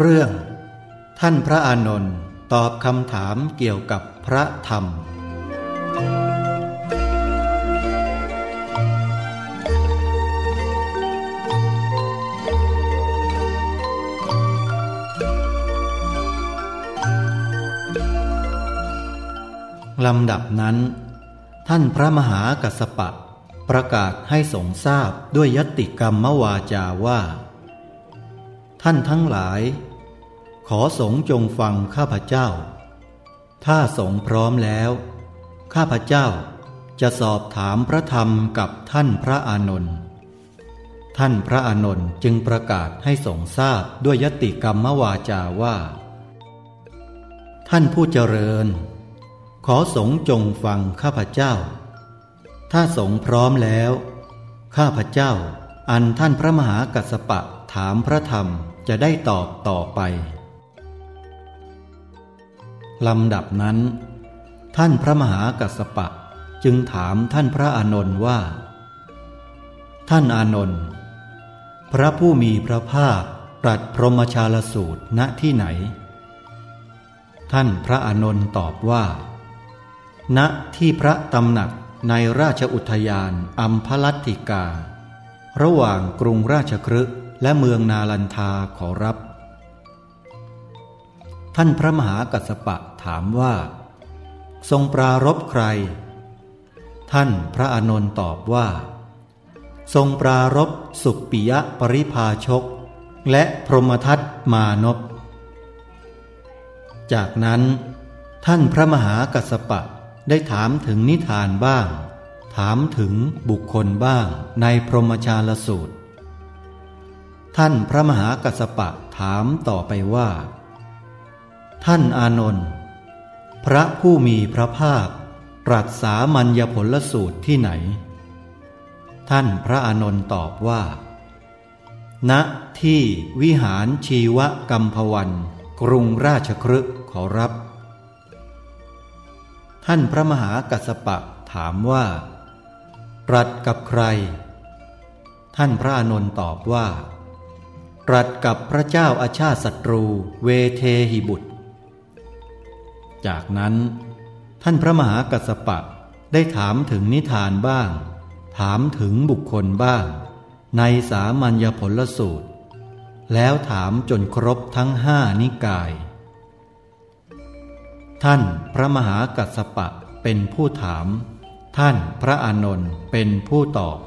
เรื่อง ท่านพระอานนท์ตอบคำถามเกี่ยวกับพระธรรม ลำดับนั้น ท่านพระมหากัสสปะ ประกาศให้สงทราบด้วยยติกรรมวาจาว่า ท่านทั้งหลาย ขอสงจงฟังข้าพเจ้า ถ้าสงพร้อมแล้ว ข้าพเจ้าจะสอบถามพระธรรมกับท่านพระอานนท์ท่านพระอานนท์จึงประกาศให้สงทราบด้วยยติกรรมวาจาว่า ท่านผู้เจริญ ขอสงจงฟังข้าพเจ้า ถ้าสงพร้อมแล้ว ข้าพเจ้าอันท่านพระมหากัสสปะถามพระธรรม จะได้ตอบต่อไปลำดับนั้น ท่านพระมหากัสปะจึงถามท่านพระอานนท์ว่า ท่านอานนท์พระผู้มีพระภาคตรัสพรหมชาลสูตรณที่ไหน ท่านพระอานนท์ตอบว่า ณที่พระตำหนักในราชอุทยานอัมพลัตติกา ระหว่างกรุงราชครึก และเมืองนาลันทาขอรับ ท่านพระมหากัสปะถามว่า ทรงปรารบใคร ท่านพระอานนท์ตอบว่า ทรงปรารบสุปปิยะปริภาชก และพรหมทัตมานพจากนั้น ท่านพระมหากัสสปะได้ถามถึงนิทานบ้าง ถามถึงบุคคลบ้างในพรหมชาลสูตร ท่านพระมหากัสสปะถามต่อไปว่า ท่านอานนท์พระผู้มีพระภาค ตรัสสามัญญผลสูตรที่ไหน ท่านพระอานนท์ตอบว่า ณที่วิหารชีวกัมพวันกรุงราชครึกขอรับ ท่านพระมหากัสสปะถามว่า ตรัสกับใคร ท่านพระอานนท์ตอบว่า ตรัสกับพระเจ้าอาชาติศัตรูเวเทหิบุตร จากนั้น ท่านพระมหากัสสปะได้ถามถึงนิทานบ้าง ถามถึงบุคคลบ้าง ในสามัญญผลสูตร แล้วถามจนครบทั้งห้านิกาย ท่านพระมหากัสสปะเป็นผู้ถาม ท่านพระอานนท์เป็นผู้ตอบ